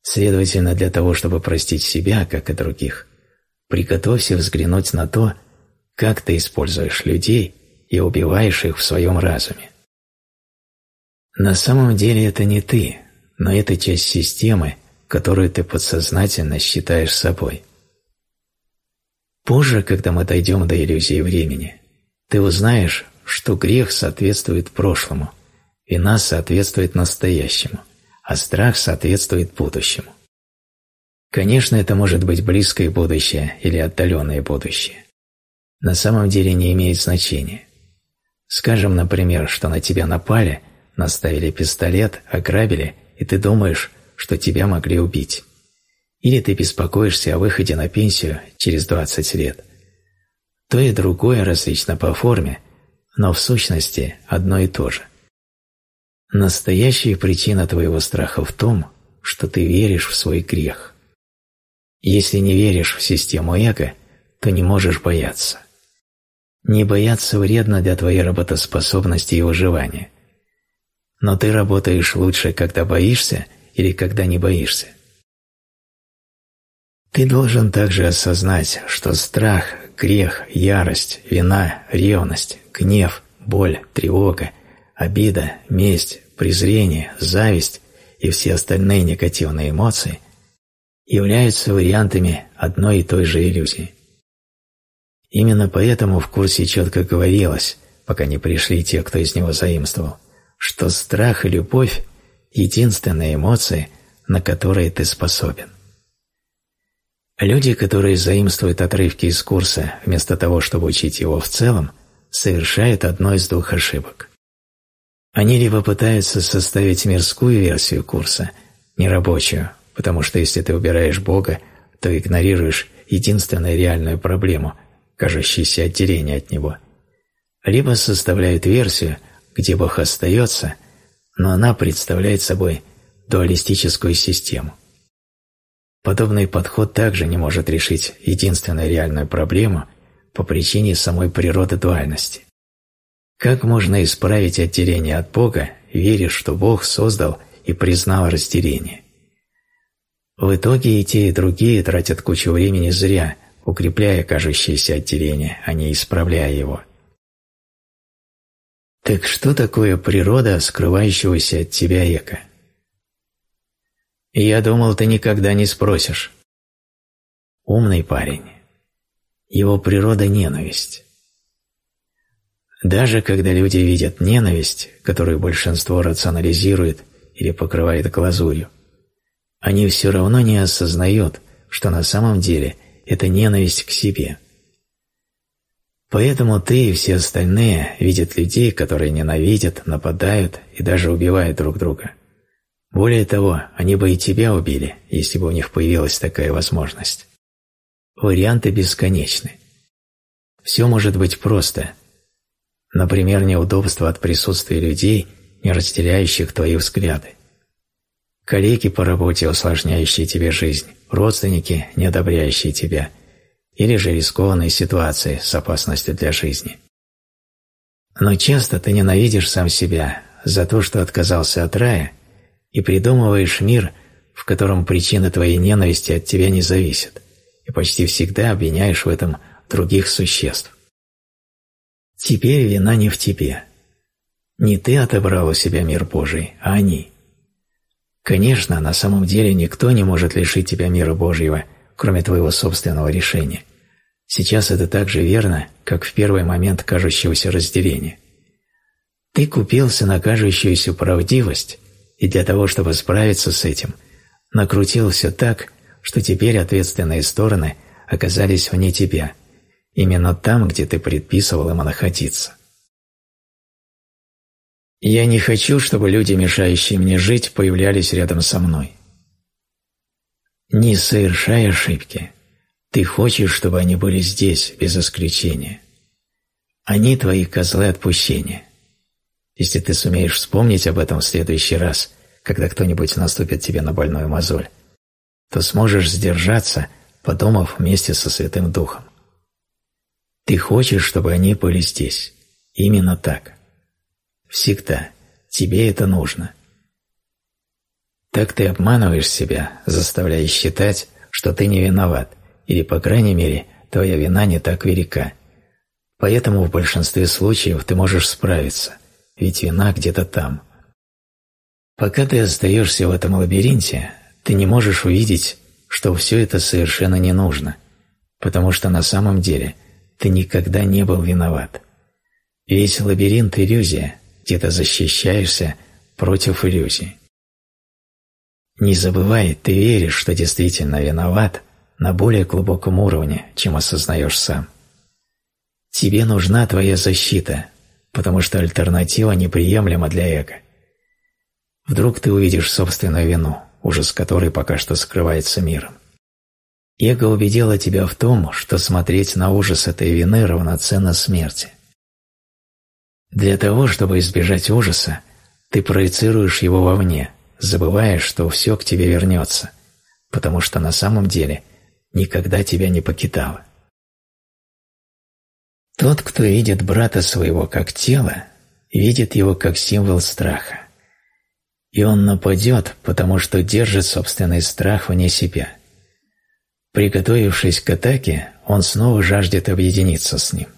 Следовательно, для того, чтобы простить себя, как и других, приготовься взглянуть на то, как ты используешь людей и убиваешь их в своем разуме. На самом деле это не ты, но это часть системы, которую ты подсознательно считаешь собой. Позже, когда мы дойдем до иллюзии времени, ты узнаешь, что грех соответствует прошлому, вина соответствует настоящему, а страх соответствует будущему. Конечно, это может быть близкое будущее или отдаленное будущее. На самом деле не имеет значения. Скажем, например, что на тебя напали, наставили пистолет, ограбили, и ты думаешь, что тебя могли убить. Или ты беспокоишься о выходе на пенсию через 20 лет. То и другое различно по форме, но в сущности одно и то же. Настоящая причина твоего страха в том, что ты веришь в свой грех. Если не веришь в систему эго, то не можешь бояться. Не бояться вредно для твоей работоспособности и выживания. Но ты работаешь лучше, когда боишься или когда не боишься. Ты должен также осознать, что страх, грех, ярость, вина, ревность, гнев, боль, тревога, обида, месть, презрение, зависть и все остальные негативные эмоции являются вариантами одной и той же иллюзии. Именно поэтому в курсе четко говорилось, пока не пришли те, кто из него заимствовал, что страх и любовь – единственные эмоции, на которые ты способен. Люди, которые заимствуют отрывки из курса вместо того, чтобы учить его в целом, совершают одно из двух ошибок. Они либо пытаются составить мирскую версию курса, нерабочую, потому что если ты убираешь Бога, то игнорируешь единственную реальную проблему, кажущееся отделение от Него, либо составляют версию, где Бог остается, но она представляет собой дуалистическую систему. Подобный подход также не может решить единственную реальную проблему по причине самой природы дуальности. Как можно исправить отделение от Бога, веря, что Бог создал и признал разделение? В итоге и те, и другие тратят кучу времени зря, укрепляя кажущееся отделение, а не исправляя его. Так что такое природа скрывающегося от тебя эко? Я думал, ты никогда не спросишь. Умный парень. Его природа – ненависть. Даже когда люди видят ненависть, которую большинство рационализирует или покрывает глазурью, они все равно не осознают, что на самом деле это ненависть к себе. Поэтому ты и все остальные видят людей, которые ненавидят, нападают и даже убивают друг друга – более того, они бы и тебя убили, если бы у них появилась такая возможность. Варианты бесконечны. Все может быть просто. Например, неудобство от присутствия людей, не разделяющих твои взгляды. Коллеги по работе, усложняющие тебе жизнь, родственники, не одобряющие тебя, или же рискованные ситуации с опасностью для жизни. Но часто ты ненавидишь сам себя за то, что отказался от рая – и придумываешь мир, в котором причина твоей ненависти от тебя не зависит, и почти всегда обвиняешь в этом других существ. Теперь вина не в тебе. Не ты отобрал у себя мир Божий, а они. Конечно, на самом деле никто не может лишить тебя мира Божьего, кроме твоего собственного решения. Сейчас это так же верно, как в первый момент кажущегося разделения. Ты купился на кажущуюся правдивость, и для того, чтобы справиться с этим, накрутил все так, что теперь ответственные стороны оказались вне тебя, именно там, где ты предписывал им находиться. Я не хочу, чтобы люди, мешающие мне жить, появлялись рядом со мной. Не совершай ошибки. Ты хочешь, чтобы они были здесь, без исключения. Они твои козлы отпущения. Если ты сумеешь вспомнить об этом в следующий раз, когда кто-нибудь наступит тебе на больную мозоль, то сможешь сдержаться, подумав вместе со Святым Духом. Ты хочешь, чтобы они были здесь. Именно так. Всегда. Тебе это нужно. Так ты обманываешь себя, заставляя считать, что ты не виноват, или, по крайней мере, твоя вина не так велика. Поэтому в большинстве случаев ты можешь справиться, ведь вина где-то там. Пока ты остаешься в этом лабиринте, ты не можешь увидеть, что все это совершенно не нужно, потому что на самом деле ты никогда не был виноват. Весь лабиринт – иллюзия, где ты защищаешься против иллюзии. Не забывай, ты веришь, что действительно виноват на более глубоком уровне, чем осознаешь сам. Тебе нужна твоя защита, потому что альтернатива неприемлема для эго. Вдруг ты увидишь собственную вину, ужас которой пока что скрывается миром. Эго убедило тебя в том, что смотреть на ужас этой вины равноценно смерти. Для того, чтобы избежать ужаса, ты проецируешь его вовне, забывая, что все к тебе вернется, потому что на самом деле никогда тебя не покидало. Тот, кто видит брата своего как тело, видит его как символ страха. И он нападет, потому что держит собственный страх вне себя. Приготовившись к атаке, он снова жаждет объединиться с ним.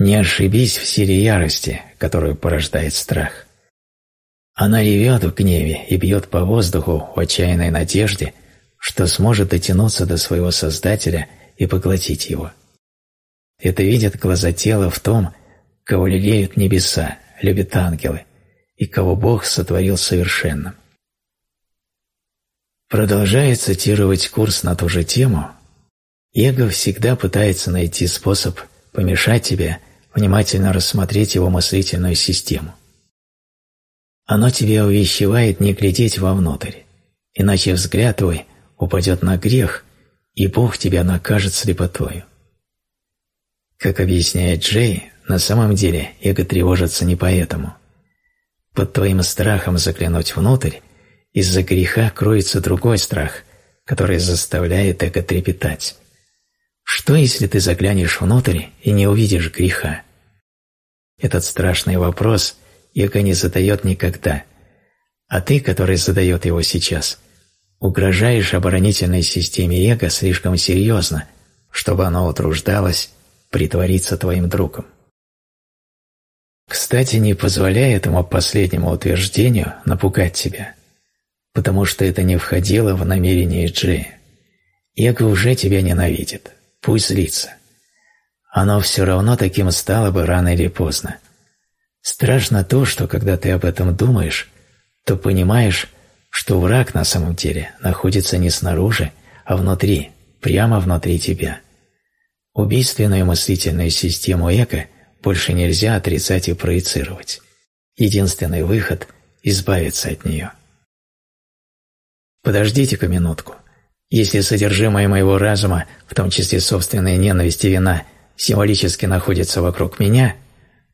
Не ошибись в силе ярости, которую порождает страх. Она ревет в гневе и бьет по воздуху в отчаянной надежде, что сможет дотянуться до своего Создателя и поглотить его. Это видят глаза тела в том, кого лелеют небеса, любят ангелы, и кого Бог сотворил совершенным. Продолжая цитировать курс на ту же тему, эго всегда пытается найти способ помешать тебе внимательно рассмотреть его мыслительную систему. Оно тебе увещевает не глядеть вовнутрь, иначе взгляд твой упадет на грех, и Бог тебя накажет слепотою. Как объясняет Джей, на самом деле эго тревожится не поэтому. Под твоим страхом заглянуть внутрь из-за греха кроется другой страх, который заставляет эго трепетать. Что, если ты заглянешь внутрь и не увидишь греха? Этот страшный вопрос эго не задает никогда, а ты, который задает его сейчас, угрожаешь оборонительной системе эго слишком серьезно, чтобы оно утруждалось притвориться твоим другом. Кстати, не позволяй этому последнему утверждению напугать тебя, потому что это не входило в намерение Джея. Эго уже тебя ненавидит, пусть злится. Оно все равно таким стало бы рано или поздно. Страшно то, что когда ты об этом думаешь, то понимаешь, что враг на самом деле находится не снаружи, а внутри, прямо внутри тебя. Убийственную мыслительную систему эго – больше нельзя отрицать и проецировать. Единственный выход – избавиться от нее. Подождите-ка минутку. Если содержимое моего разума, в том числе собственная ненависть и вина, символически находится вокруг меня,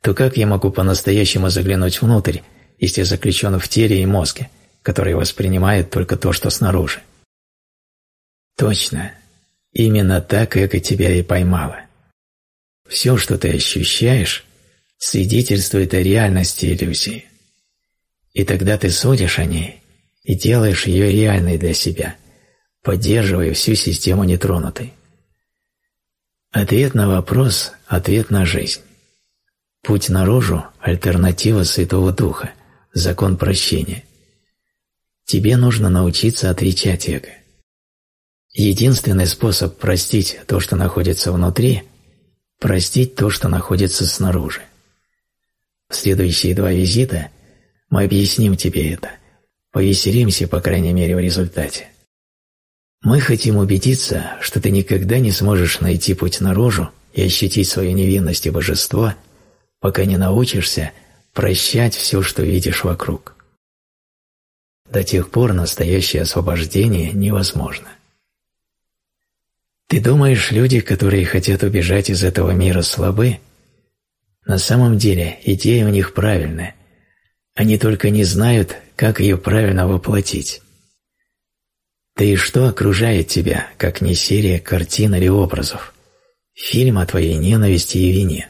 то как я могу по-настоящему заглянуть внутрь, если заключен в теле и мозге, которые воспринимают только то, что снаружи? Точно. Именно так эго тебя и поймало. Все, что ты ощущаешь, свидетельствует о реальности иллюзии. И тогда ты судишь о ней и делаешь ее реальной для себя, поддерживая всю систему нетронутой. Ответ на вопрос – ответ на жизнь. Путь наружу – альтернатива Святого Духа, закон прощения. Тебе нужно научиться отвечать эго. Единственный способ простить то, что находится внутри – простить то, что находится снаружи. В следующие два визита мы объясним тебе это, повеселимся, по крайней мере, в результате. Мы хотим убедиться, что ты никогда не сможешь найти путь наружу и ощутить свою невинность и божество, пока не научишься прощать все, что видишь вокруг. До тех пор настоящее освобождение невозможно. Ты думаешь, люди, которые хотят убежать из этого мира, слабы? На самом деле идея у них правильная. Они только не знают, как ее правильно воплотить. Да и что окружает тебя, как не серия картин или образов? фильм о твоей ненависти и вине.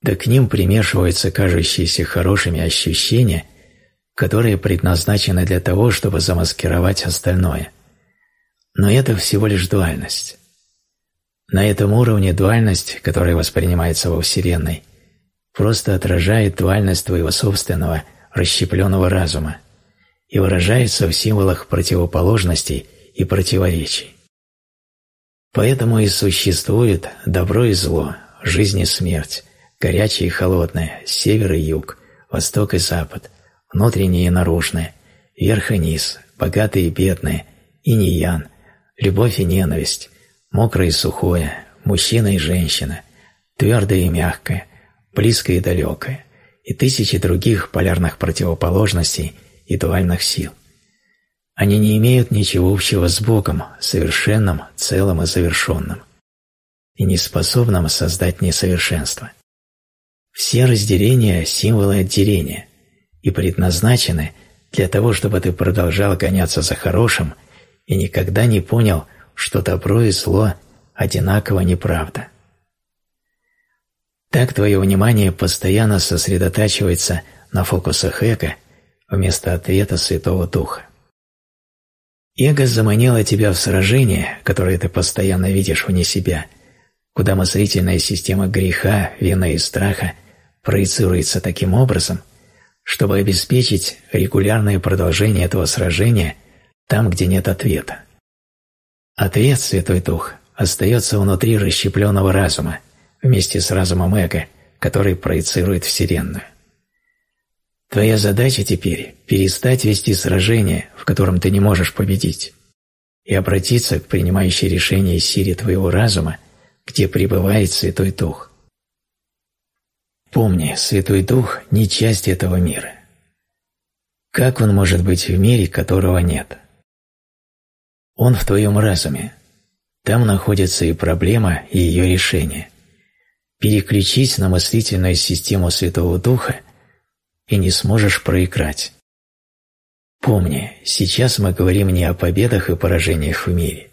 Да к ним примешиваются кажущиеся хорошими ощущения, которые предназначены для того, чтобы замаскировать остальное. Но это всего лишь дуальность. На этом уровне дуальность, которая воспринимается во Вселенной, просто отражает дуальность твоего собственного расщепленного разума и выражается в символах противоположностей и противоречий. Поэтому и существует добро и зло, жизнь и смерть, горячее и холодное, север и юг, восток и запад, внутреннее и наружное, верх и низ, богатые и бедные, инь и ян, любовь и ненависть, мокрое и сухое, мужчина и женщина, твердое и мягкое, близкое и далекое, и тысячи других полярных противоположностей и дуальных сил. Они не имеют ничего общего с Богом, совершенным, целым и завершенным, и не способным создать несовершенство. Все разделения – символы отделения и предназначены для того, чтобы ты продолжал гоняться за хорошим и никогда не понял, что добро и зло одинаково неправда. Так твое внимание постоянно сосредотачивается на фокусах эго вместо ответа Святого Духа. Эго заманило тебя в сражение, которое ты постоянно видишь вне себя, куда мыслительная система греха, вины и страха проецируется таким образом, чтобы обеспечить регулярное продолжение этого сражения там, где нет ответа. Ответ, Святой Дух, остается внутри расщепленного разума, вместе с разумом эго, который проецирует Вселенную. Твоя задача теперь – перестать вести сражение, в котором ты не можешь победить, и обратиться к принимающей решения силе твоего разума, где пребывает Святой Дух. Помни, Святой Дух – не часть этого мира. Как он может быть в мире, которого нет? Он в твоем разуме. Там находится и проблема, и ее решение переключись на мыслительную систему Святого Духа и не сможешь проиграть. Помни, сейчас мы говорим не о победах и поражениях в мире.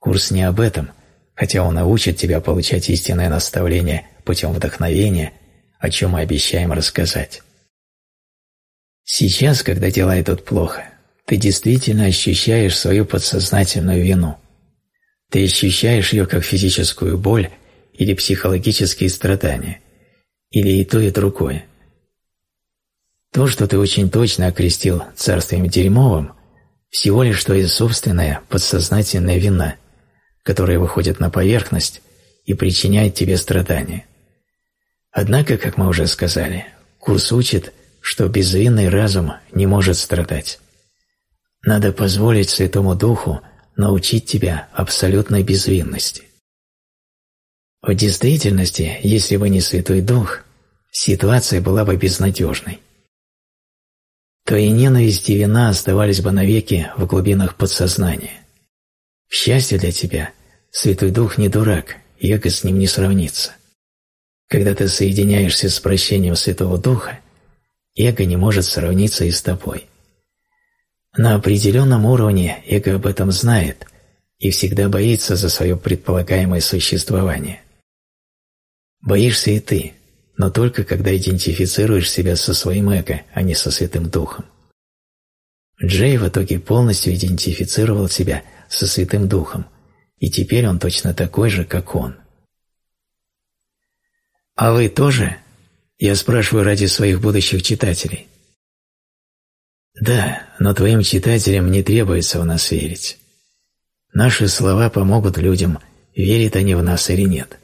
Курс не об этом, хотя он научит тебя получать истинное наставление путем вдохновения, о чем мы обещаем рассказать. Сейчас, когда дела идут плохо, ты действительно ощущаешь свою подсознательную вину. Ты ощущаешь ее как физическую боль или психологические страдания, или и то, и другое. То, что ты очень точно окрестил царствием дерьмовым, всего лишь твоя собственная подсознательная вина, которая выходит на поверхность и причиняет тебе страдания. Однако, как мы уже сказали, курс учит, что безвинный разум не может страдать. Надо позволить Святому Духу научить тебя абсолютной безвинности. В действительности, если бы не Святой Дух, ситуация была бы безнадежной. Твои ненависть и вина оставались бы навеки в глубинах подсознания. К счастью для тебя, Святой Дух не дурак, и эго с ним не сравнится. Когда ты соединяешься с прощением Святого Духа, эго не может сравниться и с тобой. На определенном уровне эго об этом знает и всегда боится за свое предполагаемое существование. Боишься и ты, но только когда идентифицируешь себя со своим эго, а не со Святым Духом. Джей в итоге полностью идентифицировал себя со Святым Духом, и теперь он точно такой же, как он. А вы тоже? Я спрашиваю ради своих будущих читателей. Да, но твоим читателям не требуется в нас верить. Наши слова помогут людям, верят они в нас или нет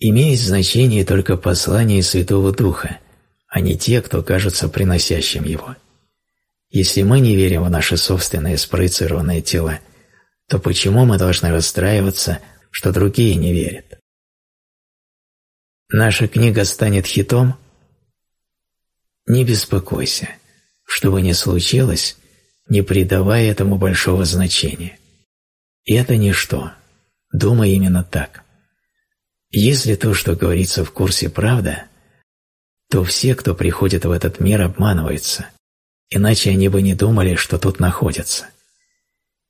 имеет значение только послание Святого Духа, а не те, кто кажется приносящим его. Если мы не верим в наши собственные спроецированные тела, то почему мы должны расстраиваться, что другие не верят? Наша книга станет хитом? Не беспокойся. Что бы ни случилось, не придавай этому большого значения. Это ничто. Думай именно так. Если то, что говорится в курсе, правда, то все, кто приходит в этот мир, обманываются, иначе они бы не думали, что тут находятся.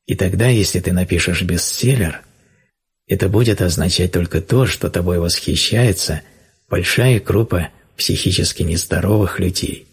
И тогда, если ты напишешь бестселлер, это будет означать только то, что тобой восхищается большая группа психически нездоровых людей.